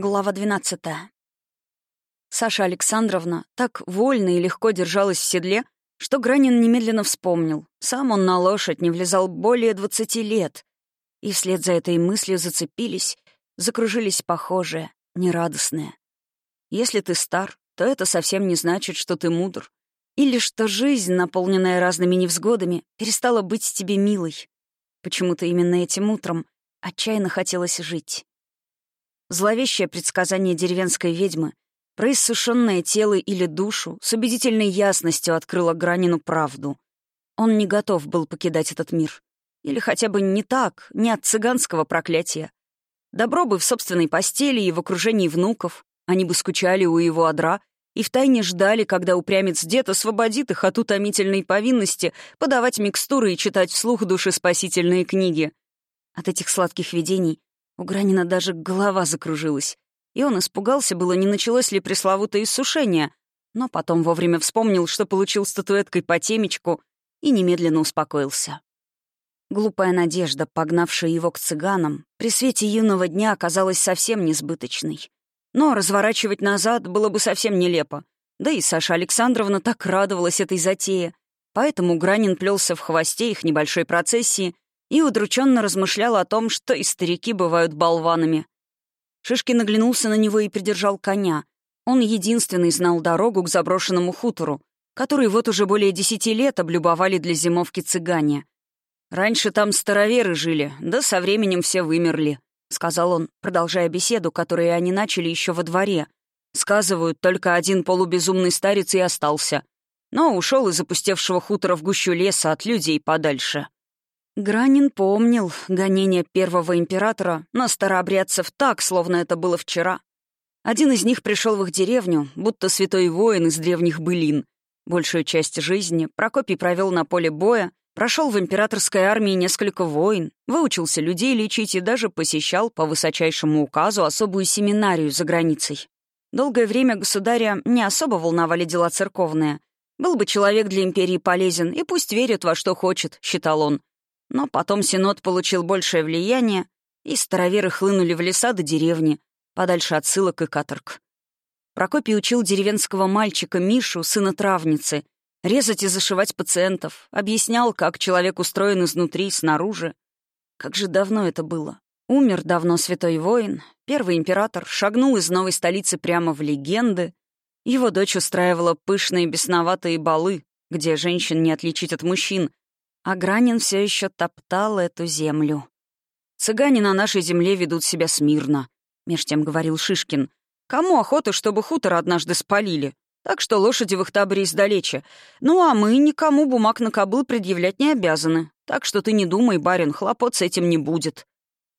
Глава 12. Саша Александровна так вольно и легко держалась в седле, что Гранин немедленно вспомнил. Сам он на лошадь не влезал более двадцати лет. И вслед за этой мыслью зацепились, закружились похожие, нерадостные. Если ты стар, то это совсем не значит, что ты мудр. Или что жизнь, наполненная разными невзгодами, перестала быть тебе милой. Почему-то именно этим утром отчаянно хотелось жить. Зловещее предсказание деревенской ведьмы про иссушенное тело или душу с убедительной ясностью открыло Гранину правду. Он не готов был покидать этот мир. Или хотя бы не так, не от цыганского проклятия. Добро бы в собственной постели и в окружении внуков. Они бы скучали у его одра и втайне ждали, когда упрямец дед освободит их от утомительной повинности подавать микстуры и читать вслух душеспасительные книги. От этих сладких видений у Гранина даже голова закружилась. И он испугался, было не началось ли пресловутое иссушение, но потом вовремя вспомнил, что получил статуэткой по темечку, и немедленно успокоился. Глупая надежда, погнавшая его к цыганам, при свете юного дня оказалась совсем несбыточной. Но разворачивать назад было бы совсем нелепо. Да и Саша Александровна так радовалась этой затее. Поэтому Гранин плелся в хвосте их небольшой процессии и удрученно размышлял о том, что и старики бывают болванами. Шишкин наглянулся на него и придержал коня. Он единственный знал дорогу к заброшенному хутору, который вот уже более десяти лет облюбовали для зимовки цыгане. «Раньше там староверы жили, да со временем все вымерли», — сказал он, продолжая беседу, которую они начали еще во дворе. «Сказывают, только один полубезумный старец и остался. Но ушел из опустевшего хутора в гущу леса от людей подальше». Гранин помнил гонение первого императора на старообрядцев так, словно это было вчера. Один из них пришел в их деревню, будто святой воин из древних былин. Большую часть жизни Прокопий провел на поле боя, прошел в императорской армии несколько войн, выучился людей лечить и даже посещал по высочайшему указу особую семинарию за границей. Долгое время государя не особо волновали дела церковные. Был бы человек для империи полезен, и пусть верит во что хочет, считал он. Но потом Синод получил большее влияние, и староверы хлынули в леса до деревни, подальше от ссылок и каторг. Прокопий учил деревенского мальчика Мишу, сына травницы, резать и зашивать пациентов, объяснял, как человек устроен изнутри и снаружи. Как же давно это было. Умер давно святой воин, первый император шагнул из новой столицы прямо в легенды. Его дочь устраивала пышные бесноватые балы, где женщин не отличить от мужчин, а Гранин все еще топтал эту землю. «Цыгане на нашей земле ведут себя смирно», — меж тем говорил Шишкин. «Кому охота, чтобы хутор однажды спалили? Так что лошади в их таборе издалече. Ну а мы никому бумаг на кобыл предъявлять не обязаны. Так что ты не думай, барин, хлопот с этим не будет».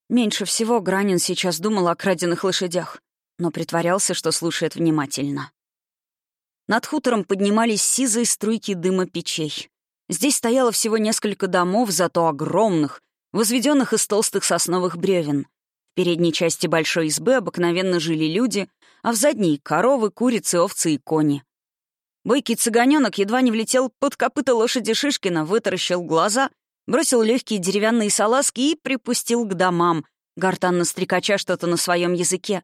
Меньше всего Гранин сейчас думал о краденных лошадях, но притворялся, что слушает внимательно. Над хутором поднимались сизые струйки дыма печей. Здесь стояло всего несколько домов, зато огромных, возведенных из толстых сосновых бревен. В передней части большой избы обыкновенно жили люди, а в задней — коровы, курицы, овцы и кони. Бойкий цыганенок едва не влетел под копыта лошади Шишкина, вытаращил глаза, бросил легкие деревянные салазки и припустил к домам, гортанно стрекача что-то на своем языке.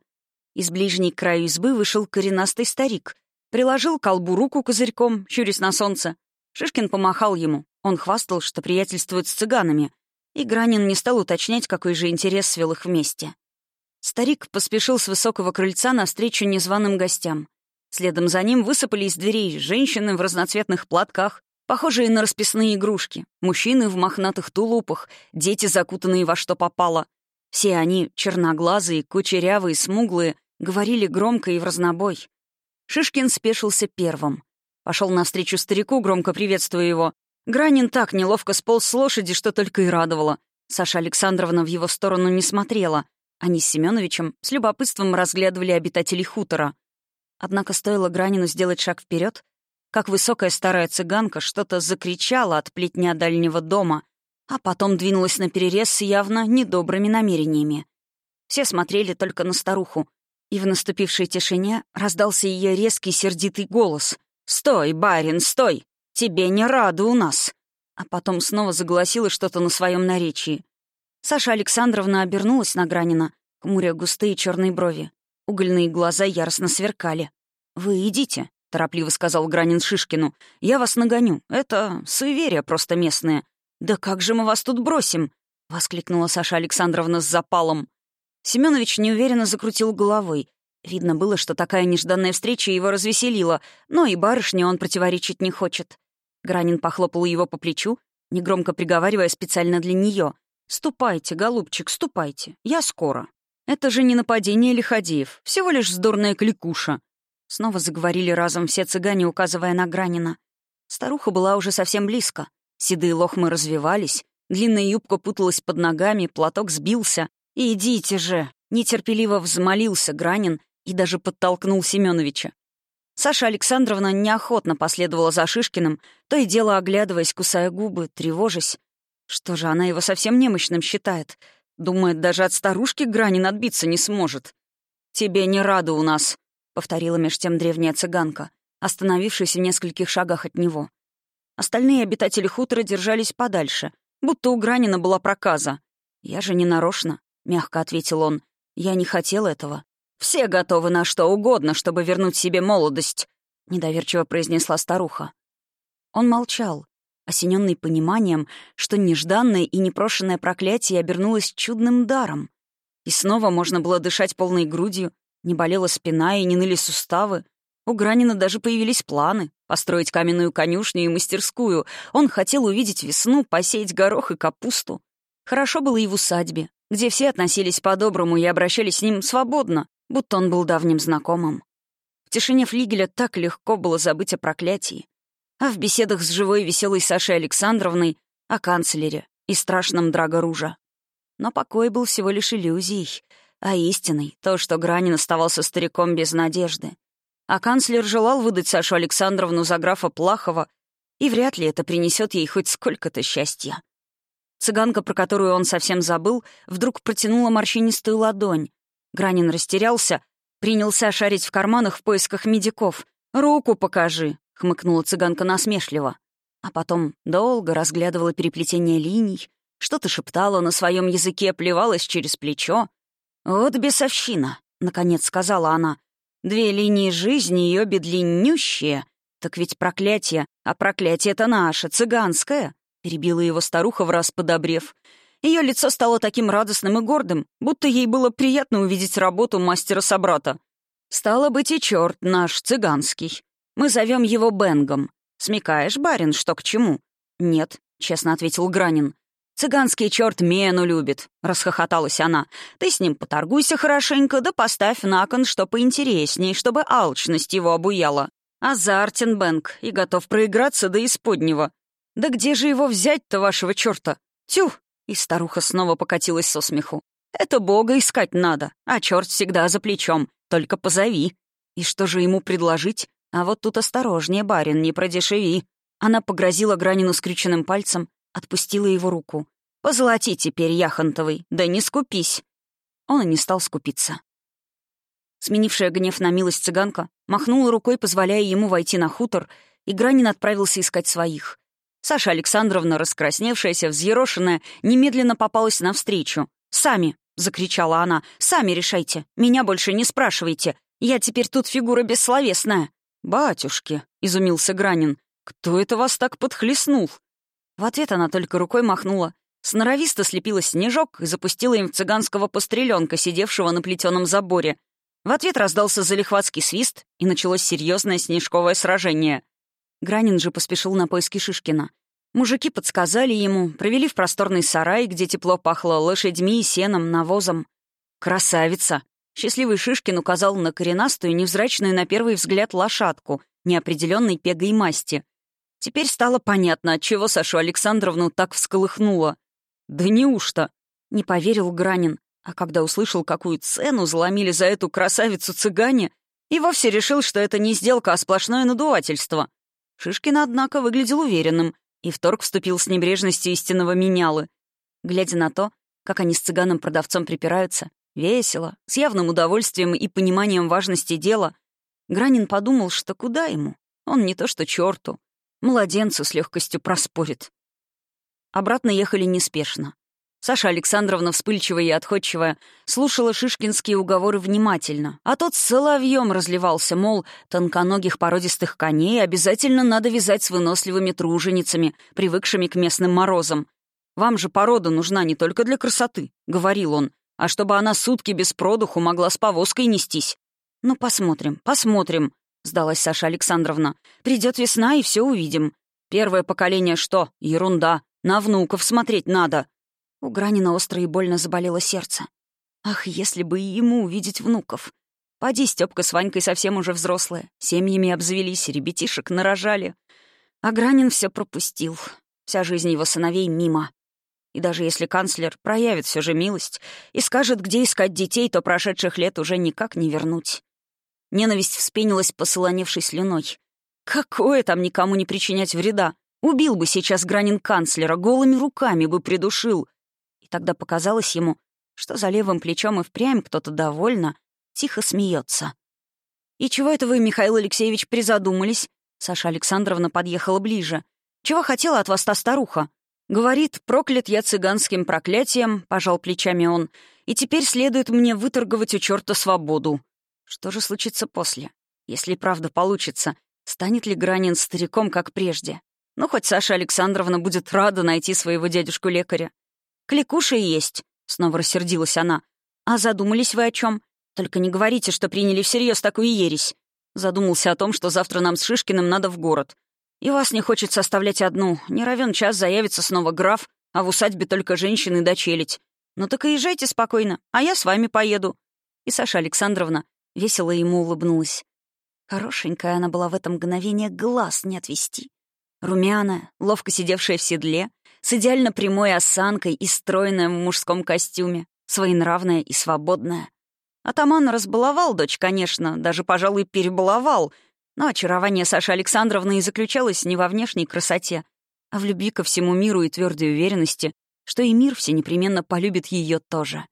Из ближней к краю избы вышел коренастый старик, приложил колбу руку козырьком, щурясь на солнце, Шишкин помахал ему. Он хвастал, что приятельствует с цыганами. И Гранин не стал уточнять, какой же интерес свел их вместе. Старик поспешил с высокого крыльца навстречу незваным гостям. Следом за ним высыпали из дверей женщины в разноцветных платках, похожие на расписные игрушки, мужчины в мохнатых тулупах, дети, закутанные во что попало. Все они, черноглазые, кучерявые, смуглые, говорили громко и в разнобой. Шишкин спешился первым. Пошел навстречу старику, громко приветствуя его. Гранин так неловко сполз с лошади, что только и радовало. Саша Александровна в его сторону не смотрела. Они с Семеновичем с любопытством разглядывали обитателей хутора. Однако стоило Гранину сделать шаг вперед, как высокая старая цыганка что-то закричала от плетня дальнего дома, а потом двинулась на перерез с явно недобрыми намерениями. Все смотрели только на старуху, и в наступившей тишине раздался ее резкий сердитый голос. «Стой, барин, стой! Тебе не рады у нас!» А потом снова загласила что-то на своем наречии. Саша Александровна обернулась на Гранина, хмуря густые черные брови. Угольные глаза яростно сверкали. «Вы идите», — торопливо сказал Гранин Шишкину. «Я вас нагоню. Это суеверия просто местные». «Да как же мы вас тут бросим?» — воскликнула Саша Александровна с запалом. Семенович неуверенно закрутил головой. Видно было, что такая нежданная встреча его развеселила, но и барышне он противоречить не хочет. Гранин похлопал его по плечу, негромко приговаривая специально для нее. «Ступайте, голубчик, ступайте. Я скоро». «Это же не нападение лиходеев, всего лишь вздорная кликуша». Снова заговорили разом все цыгане, указывая на Гранина. Старуха была уже совсем близко. Седые лохмы развивались, длинная юбка путалась под ногами, платок сбился. «Идите же!» — нетерпеливо взмолился Гранин и даже подтолкнул Семеновича. Саша Александровна неохотно последовала за Шишкиным, то и дело оглядываясь, кусая губы, тревожась. Что же, она его совсем немощным считает. Думает, даже от старушки Гранин отбиться не сможет. «Тебе не рада у нас», — повторила меж тем древняя цыганка, остановившись в нескольких шагах от него. Остальные обитатели хутора держались подальше, будто у Гранина была проказа. «Я же не нарочно», — мягко ответил он. «Я не хотел этого. Все готовы на что угодно, чтобы вернуть себе молодость», — недоверчиво произнесла старуха. Он молчал, осененный пониманием, что нежданное и непрошенное проклятие обернулось чудным даром. И снова можно было дышать полной грудью, не болела спина и не ныли суставы. У Гранина даже появились планы — построить каменную конюшню и мастерскую. Он хотел увидеть весну, посеять горох и капусту. Хорошо было и в усадьбе, где все относились по-доброму и обращались с ним свободно, будто он был давним знакомым. В тишине флигеля так легко было забыть о проклятии. А в беседах с живой веселой Сашей Александровной о канцлере и страшном Драго Ружа. Но покой был всего лишь иллюзией, а истиной — то, что Гранин оставался стариком без надежды. А канцлер желал выдать Сашу Александровну за графа Плахова, и вряд ли это принесет ей хоть сколько-то счастья. Цыганка, про которую он совсем забыл, вдруг протянула морщинистую ладонь, Гранин растерялся, принялся шарить в карманах в поисках медиков. «Руку покажи», — хмыкнула цыганка насмешливо. А потом долго разглядывала переплетение линий, что-то шептала на своем языке, плевалась через плечо. «Вот бесовщина», — наконец сказала она. «Две линии жизни и обе длиннющие. Так ведь проклятие, а проклятие-то наше, цыганское», — перебила его старуха в раз подобрев. Ее лицо стало таким радостным и гордым, будто ей было приятно увидеть работу мастера-собрата. «Стало быть, и черт наш, цыганский. Мы зовем его Бенгом. Смекаешь, барин, что к чему?» «Нет», — честно ответил Гранин. «Цыганский черт Мену любит», — расхохоталась она. «Ты с ним поторгуйся хорошенько, да поставь на кон что поинтересней, чтобы алчность его обуяла. Азартен Бэнк и готов проиграться до исподнего. Да где же его взять-то, вашего черта? Тю, и старуха снова покатилась со смеху. «Это Бога искать надо, а черт всегда за плечом. Только позови». И что же ему предложить? А вот тут осторожнее, барин, не продешеви. Она погрозила Гранину скрюченным пальцем, отпустила его руку. «Позолоти теперь, Яхонтовый, да не скупись». Он и не стал скупиться. Сменившая гнев на милость цыганка махнула рукой, позволяя ему войти на хутор, и Гранин отправился искать своих. Саша Александровна, раскрасневшаяся, взъерошенная, немедленно попалась навстречу. «Сами!» — закричала она. «Сами решайте! Меня больше не спрашивайте! Я теперь тут фигура бессловесная!» «Батюшки!» — изумился Гранин. «Кто это вас так подхлестнул?» В ответ она только рукой махнула. Сноровисто слепила снежок и запустила им в цыганского постреленка, сидевшего на плетеном заборе. В ответ раздался залихватский свист, и началось серьезное снежковое сражение — Гранин же поспешил на поиски Шишкина. Мужики подсказали ему, провели в просторный сарай, где тепло пахло лошадьми, сеном, навозом. «Красавица!» Счастливый Шишкин указал на коренастую, невзрачную на первый взгляд лошадку, неопределенной пегой масти. Теперь стало понятно, отчего Сашу Александровну так всколыхнуло. «Да неужто?» — не поверил Гранин, а когда услышал, какую цену заломили за эту красавицу цыгане, и вовсе решил, что это не сделка, а сплошное надувательство. Шишкин, однако, выглядел уверенным, и в торг вступил с небрежностью истинного менялы. Глядя на то, как они с цыганом-продавцом припираются, весело, с явным удовольствием и пониманием важности дела, Гранин подумал, что куда ему? Он не то что черту, младенцу с легкостью проспорит. Обратно ехали неспешно. Саша Александровна, вспыльчивая и отходчивая, слушала шишкинские уговоры внимательно, а тот с соловьем разливался, мол, тонконогих породистых коней обязательно надо вязать с выносливыми труженицами, привыкшими к местным морозам. «Вам же порода нужна не только для красоты», — говорил он, «а чтобы она сутки без продуху могла с повозкой нестись». «Ну, посмотрим, посмотрим», — сдалась Саша Александровна. «Придет весна, и все увидим. Первое поколение что? Ерунда. На внуков смотреть надо». У Гранина остро и больно заболело сердце. Ах, если бы и ему увидеть внуков. Поди, Стёпка с Ванькой совсем уже взрослые. Семьями обзавелись, ребятишек нарожали. А Гранин все пропустил. Вся жизнь его сыновей мимо. И даже если канцлер проявит все же милость и скажет, где искать детей, то прошедших лет уже никак не вернуть. Ненависть вспенилась посолоневшей слюной. Какое там никому не причинять вреда? Убил бы сейчас Гранин канцлера, голыми руками бы придушил. И тогда показалось ему, что за левым плечом и впрямь кто-то довольно тихо смеется. «И чего это вы, Михаил Алексеевич, призадумались?» Саша Александровна подъехала ближе. «Чего хотела от вас та старуха?» «Говорит, проклят я цыганским проклятием», — пожал плечами он, «и теперь следует мне выторговать у черта свободу». Что же случится после? Если правда получится, станет ли Гранин стариком, как прежде? Ну, хоть Саша Александровна будет рада найти своего дядюшку-лекаря. «Кликуша есть», — снова рассердилась она. «А задумались вы о чем? Только не говорите, что приняли всерьез такую ересь». Задумался о том, что завтра нам с Шишкиным надо в город. И вас не хочется оставлять одну. Не равен час заявится снова граф, а в усадьбе только женщины да челядь. Ну так и езжайте спокойно, а я с вами поеду». И Саша Александровна весело ему улыбнулась. Хорошенькая она была в это мгновение, глаз не отвести. Румяная, ловко сидевшая в седле, с идеально прямой осанкой и стройная в мужском костюме, своенравная и свободная. Атаман разбаловал дочь, конечно, даже, пожалуй, перебаловал, но очарование Саши Александровны и заключалось не во внешней красоте, а в любви ко всему миру и твердой уверенности, что и мир все непременно полюбит ее тоже.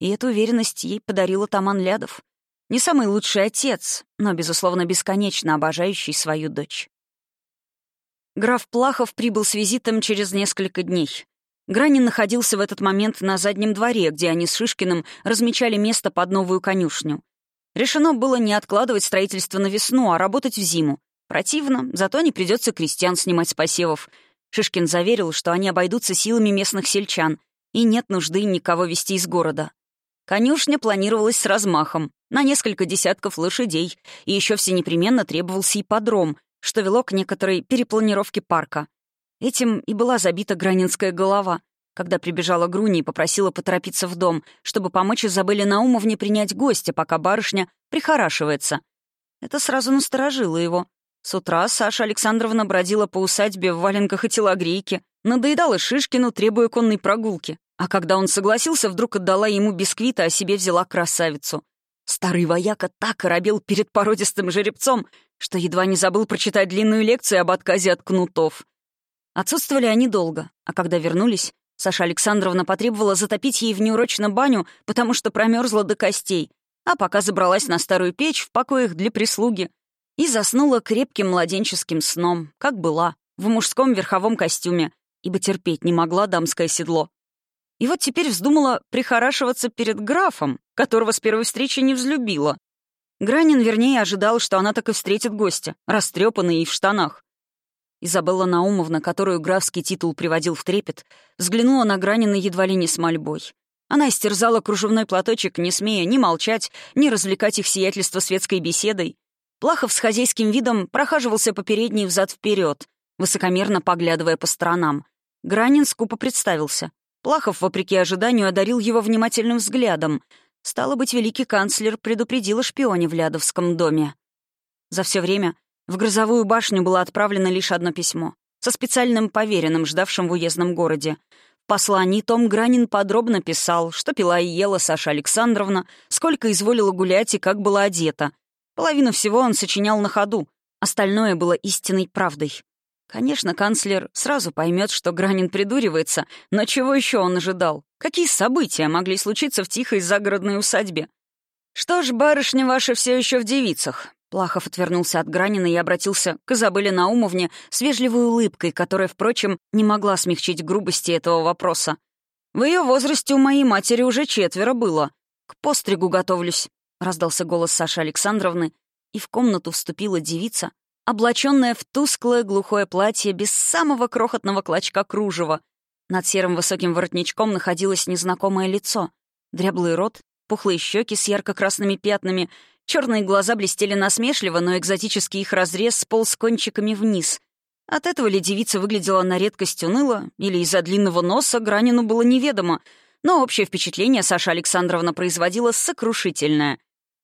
И эту уверенность ей подарил атаман Лядов. Не самый лучший отец, но, безусловно, бесконечно обожающий свою дочь. Граф Плахов прибыл с визитом через несколько дней. Гранин находился в этот момент на заднем дворе, где они с Шишкиным размечали место под новую конюшню. Решено было не откладывать строительство на весну, а работать в зиму. Противно, зато не придется крестьян снимать с посевов. Шишкин заверил, что они обойдутся силами местных сельчан, и нет нужды никого вести из города. Конюшня планировалась с размахом, на несколько десятков лошадей, и еще все непременно требовался ипподром, что вело к некоторой перепланировке парка. Этим и была забита гранинская голова, когда прибежала Груни и попросила поторопиться в дом, чтобы помочь Изабелле Наумовне принять гостя, пока барышня прихорашивается. Это сразу насторожило его. С утра Саша Александровна бродила по усадьбе в валенках и телогрейке, надоедала Шишкину, требуя конной прогулки. А когда он согласился, вдруг отдала ему бисквит, а себе взяла красавицу. Старый вояка так оробел перед породистым жеребцом, что едва не забыл прочитать длинную лекцию об отказе от кнутов. Отсутствовали они долго, а когда вернулись, Саша Александровна потребовала затопить ей в неурочно баню, потому что промерзла до костей, а пока забралась на старую печь в покоях для прислуги и заснула крепким младенческим сном, как была, в мужском верховом костюме, ибо терпеть не могла дамское седло. И вот теперь вздумала прихорашиваться перед графом, которого с первой встречи не взлюбила. Гранин, вернее, ожидал, что она так и встретит гостя, растрепанный и в штанах. Изабелла Наумовна, которую графский титул приводил в трепет, взглянула на Гранина едва ли не с мольбой. Она истерзала кружевной платочек, не смея ни молчать, ни развлекать их сиятельство светской беседой. Плахов с хозяйским видом прохаживался по передней взад вперед, высокомерно поглядывая по сторонам. Гранин скупо представился. Плахов, вопреки ожиданию, одарил его внимательным взглядом. Стало быть, великий канцлер предупредил о шпионе в Лядовском доме. За все время в грозовую башню было отправлено лишь одно письмо со специальным поверенным, ждавшим в уездном городе. В послании Том Гранин подробно писал, что пила и ела Саша Александровна, сколько изволила гулять и как была одета. Половину всего он сочинял на ходу, остальное было истинной правдой. Конечно, канцлер сразу поймет, что Гранин придуривается, но чего еще он ожидал? Какие события могли случиться в тихой загородной усадьбе? «Что ж, барышня ваша все еще в девицах». Плахов отвернулся от Гранина и обратился к Изабелле Наумовне с вежливой улыбкой, которая, впрочем, не могла смягчить грубости этого вопроса. В ее возрасте у моей матери уже четверо было. К постригу готовлюсь», — раздался голос Саши Александровны, и в комнату вступила девица, облаченная в тусклое глухое платье без самого крохотного клочка кружева. Над серым высоким воротничком находилось незнакомое лицо. Дряблый рот, пухлые щеки с ярко-красными пятнами, черные глаза блестели насмешливо, но экзотический их разрез сполз кончиками вниз. От этого ли девица выглядела на редкость уныло, или из-за длинного носа Гранину было неведомо, но общее впечатление Саша Александровна производила сокрушительное.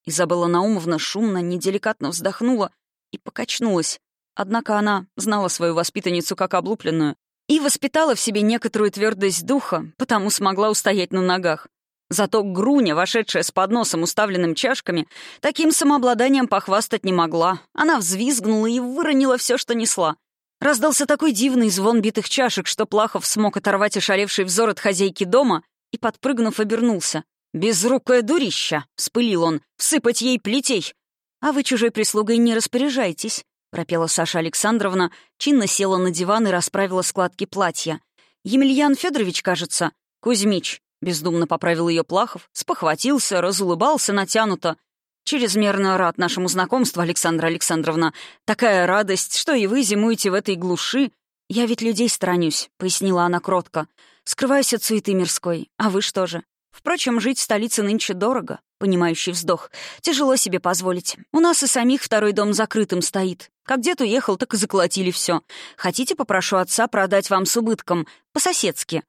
Изабелла Наумовна шумно, неделикатно вздохнула и покачнулась. Однако она знала свою воспитанницу как облупленную и воспитала в себе некоторую твердость духа, потому смогла устоять на ногах. Зато Груня, вошедшая с подносом, уставленным чашками, таким самообладанием похвастать не могла. Она взвизгнула и выронила все, что несла. Раздался такой дивный звон битых чашек, что Плахов смог оторвать ошалевший взор от хозяйки дома и, подпрыгнув, обернулся. «Безрукое дурища!» — вспылил он. «Всыпать ей плетей!» «А вы чужой прислугой не распоряжайтесь», — пропела Саша Александровна, чинно села на диван и расправила складки платья. «Емельян Федорович, кажется. Кузьмич», — бездумно поправил ее Плахов, спохватился, разулыбался натянуто. «Чрезмерно рад нашему знакомству, Александра Александровна. Такая радость, что и вы зимуете в этой глуши. Я ведь людей сторонюсь», — пояснила она кротко. «Скрываюсь от суеты мирской. А вы что же? Впрочем, жить в столице нынче дорого, понимающий вздох. Тяжело себе позволить. У нас и самих второй дом закрытым стоит. Как дед уехал, так и заколотили все. Хотите, попрошу отца продать вам с убытком, по-соседски.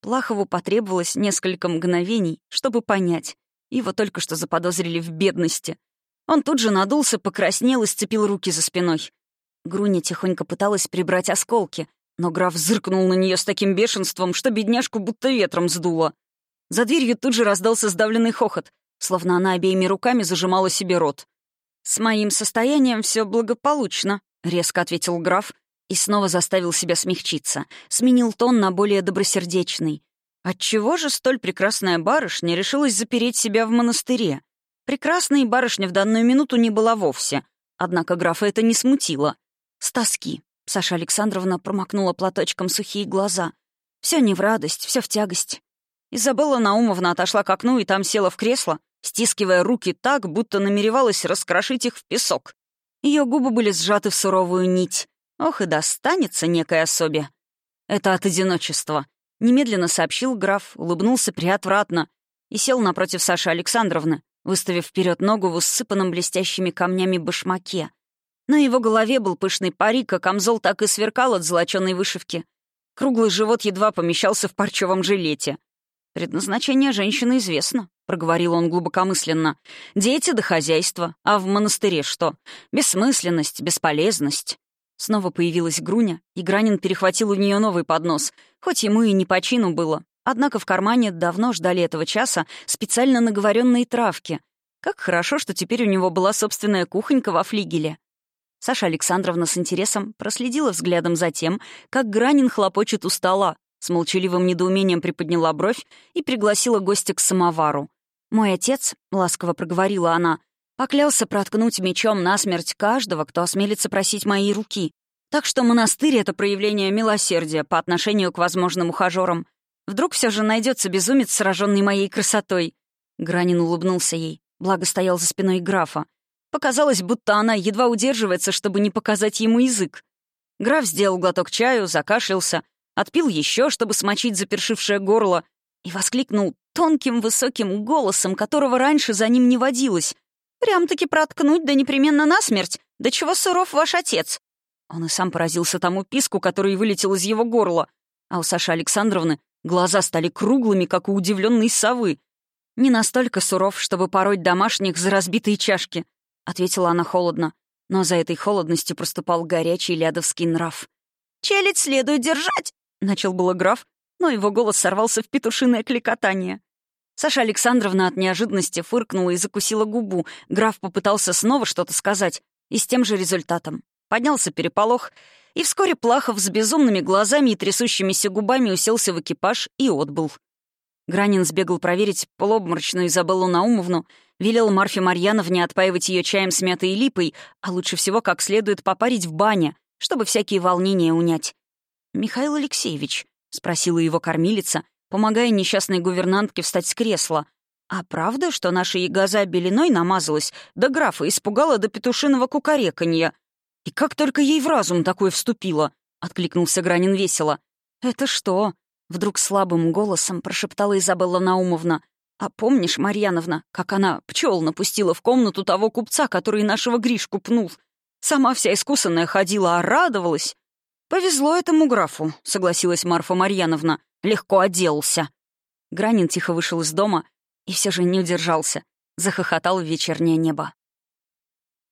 Плахову потребовалось несколько мгновений, чтобы понять. Его только что заподозрили в бедности. Он тут же надулся, покраснел и сцепил руки за спиной. Груня тихонько пыталась прибрать осколки, но граф зыркнул на нее с таким бешенством, что бедняжку будто ветром сдуло. За дверью тут же раздался сдавленный хохот, словно она обеими руками зажимала себе рот. «С моим состоянием все благополучно», — резко ответил граф и снова заставил себя смягчиться, сменил тон на более добросердечный. Отчего же столь прекрасная барышня решилась запереть себя в монастыре? Прекрасной барышня в данную минуту не была вовсе, однако графа это не смутило. С тоски Саша Александровна промокнула платочком сухие глаза. Все не в радость, все в тягость. Изабелла Наумовна отошла к окну и там села в кресло, стискивая руки так, будто намеревалась раскрошить их в песок. Ее губы были сжаты в суровую нить. Ох, и достанется некой особе. Это от одиночества. Немедленно сообщил граф, улыбнулся приотвратно и сел напротив Саши Александровны, выставив вперед ногу в усыпанном блестящими камнями башмаке. На его голове был пышный парик, а камзол так и сверкал от золоченой вышивки. Круглый живот едва помещался в парчевом жилете — «Предназначение женщины известно», — проговорил он глубокомысленно. «Дети да хозяйство. А в монастыре что? Бессмысленность, бесполезность». Снова появилась Груня, и Гранин перехватил у нее новый поднос, хоть ему и не по чину было. Однако в кармане давно ждали этого часа специально наговоренные травки. Как хорошо, что теперь у него была собственная кухонька во флигеле. Саша Александровна с интересом проследила взглядом за тем, как Гранин хлопочет у стола, с молчаливым недоумением приподняла бровь и пригласила гостя к самовару. «Мой отец», — ласково проговорила она, — поклялся проткнуть мечом насмерть каждого, кто осмелится просить моей руки. Так что монастырь — это проявление милосердия по отношению к возможным ухажерам. Вдруг все же найдется безумец, сраженный моей красотой. Гранин улыбнулся ей, благо стоял за спиной графа. Показалось, будто она едва удерживается, чтобы не показать ему язык. Граф сделал глоток чаю, закашлялся, отпил еще, чтобы смочить запершившее горло, и воскликнул тонким высоким голосом, которого раньше за ним не водилось. «Прям-таки проткнуть, да непременно насмерть! Да чего суров ваш отец!» Он и сам поразился тому писку, который вылетел из его горла, а у Саши Александровны глаза стали круглыми, как у удивленной совы. «Не настолько суров, чтобы пороть домашних за разбитые чашки», — ответила она холодно, но за этой холодностью проступал горячий лядовский нрав. «Челядь следует держать!» — начал было граф, но его голос сорвался в петушиное кликотание. Саша Александровна от неожиданности фыркнула и закусила губу. Граф попытался снова что-то сказать, и с тем же результатом. Поднялся переполох, и вскоре Плахов с безумными глазами и трясущимися губами уселся в экипаж и отбыл. Гранин сбегал проверить полуобморочную Изабеллу Наумовну, велел Марфе Марьяновне отпаивать ее чаем с мятой и липой, а лучше всего как следует попарить в бане, чтобы всякие волнения унять. «Михаил Алексеевич», — спросила его кормилица, помогая несчастной гувернантке встать с кресла. «А правда, что наша ягоза белиной намазалась, да графа испугала до петушиного кукареканья? И как только ей в разум такое вступило?» — откликнулся Гранин весело. «Это что?» — вдруг слабым голосом прошептала Изабелла Наумовна. «А помнишь, Марьяновна, как она пчел напустила в комнату того купца, который нашего Гришку пнул? Сама вся искусанная ходила, а радовалась. «Повезло этому графу», — согласилась Марфа Марьяновна. «Легко отделался». Гранин тихо вышел из дома и все же не удержался. Захохотал в вечернее небо.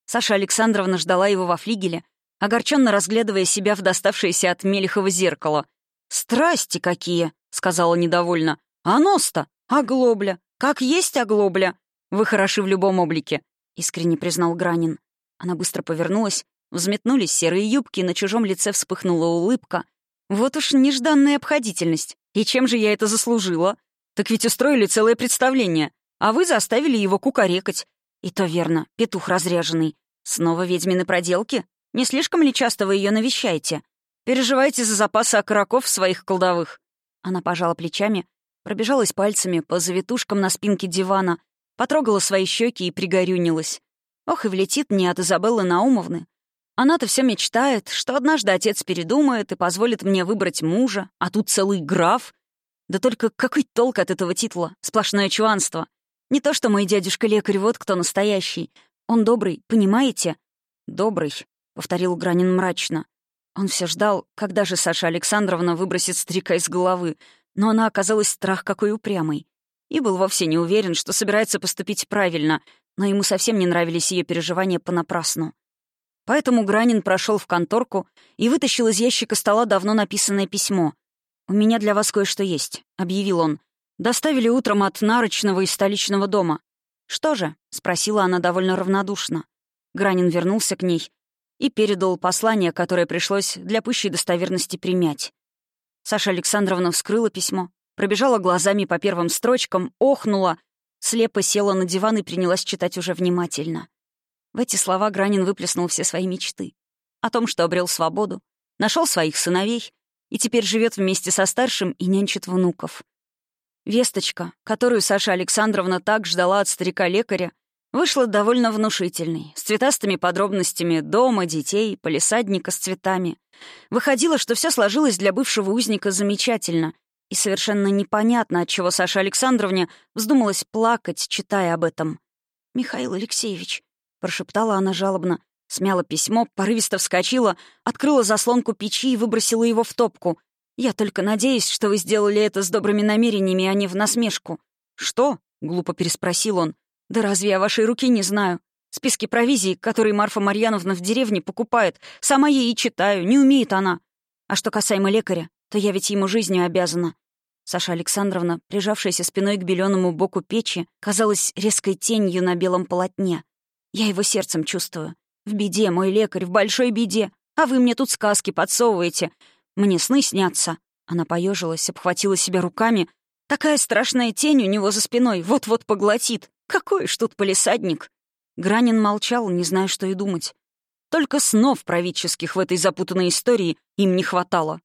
Саша Александровна ждала его во флигеле, огорченно разглядывая себя в доставшееся от Мелехова зеркало. «Страсти какие!» — сказала недовольно. «А нос-то? Оглобля! Как есть оглобля! Вы хороши в любом облике!» — искренне признал Гранин. Она быстро повернулась Взметнулись серые юбки, на чужом лице вспыхнула улыбка. Вот уж нежданная обходительность. И чем же я это заслужила? Так ведь устроили целое представление, а вы заставили его кукарекать. И то верно, петух разряженный. Снова ведьмины проделки? Не слишком ли часто вы ее навещаете? Переживаете за запасы окороков своих колдовых?» Она пожала плечами, пробежалась пальцами по завитушкам на спинке дивана, потрогала свои щеки и пригорюнилась. Ох, и влетит мне от Изабеллы Наумовны. Она-то все мечтает, что однажды отец передумает и позволит мне выбрать мужа, а тут целый граф. Да только какой толк от этого титула? Сплошное чванство. Не то, что мой дядюшка-лекарь, вот кто настоящий. Он добрый, понимаете? Добрый, — повторил Гранин мрачно. Он все ждал, когда же Саша Александровна выбросит старика из головы, но она оказалась страх какой упрямый. И был вовсе не уверен, что собирается поступить правильно, но ему совсем не нравились ее переживания понапрасну. Поэтому Гранин прошел в конторку и вытащил из ящика стола давно написанное письмо. «У меня для вас кое-что есть», — объявил он. «Доставили утром от Нарочного из столичного дома». «Что же?» — спросила она довольно равнодушно. Гранин вернулся к ней и передал послание, которое пришлось для пущей достоверности примять. Саша Александровна вскрыла письмо, пробежала глазами по первым строчкам, охнула, слепо села на диван и принялась читать уже внимательно. В эти слова Гранин выплеснул все свои мечты. О том, что обрел свободу, нашел своих сыновей и теперь живет вместе со старшим и нянчит внуков. Весточка, которую Саша Александровна так ждала от старика-лекаря, вышла довольно внушительной, с цветастыми подробностями дома, детей, полисадника с цветами. Выходило, что все сложилось для бывшего узника замечательно, и совершенно непонятно, от чего Саша Александровне вздумалась плакать, читая об этом. «Михаил Алексеевич, Прошептала она жалобно, смяла письмо, порывисто вскочила, открыла заслонку печи и выбросила его в топку. «Я только надеюсь, что вы сделали это с добрыми намерениями, а не в насмешку». «Что?» — глупо переспросил он. «Да разве я вашей руки не знаю? Списки провизии, которые Марфа Марьяновна в деревне покупает, сама ей и читаю, не умеет она. А что касаемо лекаря, то я ведь ему жизнью обязана». Саша Александровна, прижавшаяся спиной к беленому боку печи, казалась резкой тенью на белом полотне. Я его сердцем чувствую. В беде, мой лекарь, в большой беде. А вы мне тут сказки подсовываете. Мне сны снятся». Она поежилась, обхватила себя руками. «Такая страшная тень у него за спиной, вот-вот поглотит. Какой ж тут полисадник!» Гранин молчал, не зная, что и думать. Только снов правительских в этой запутанной истории им не хватало.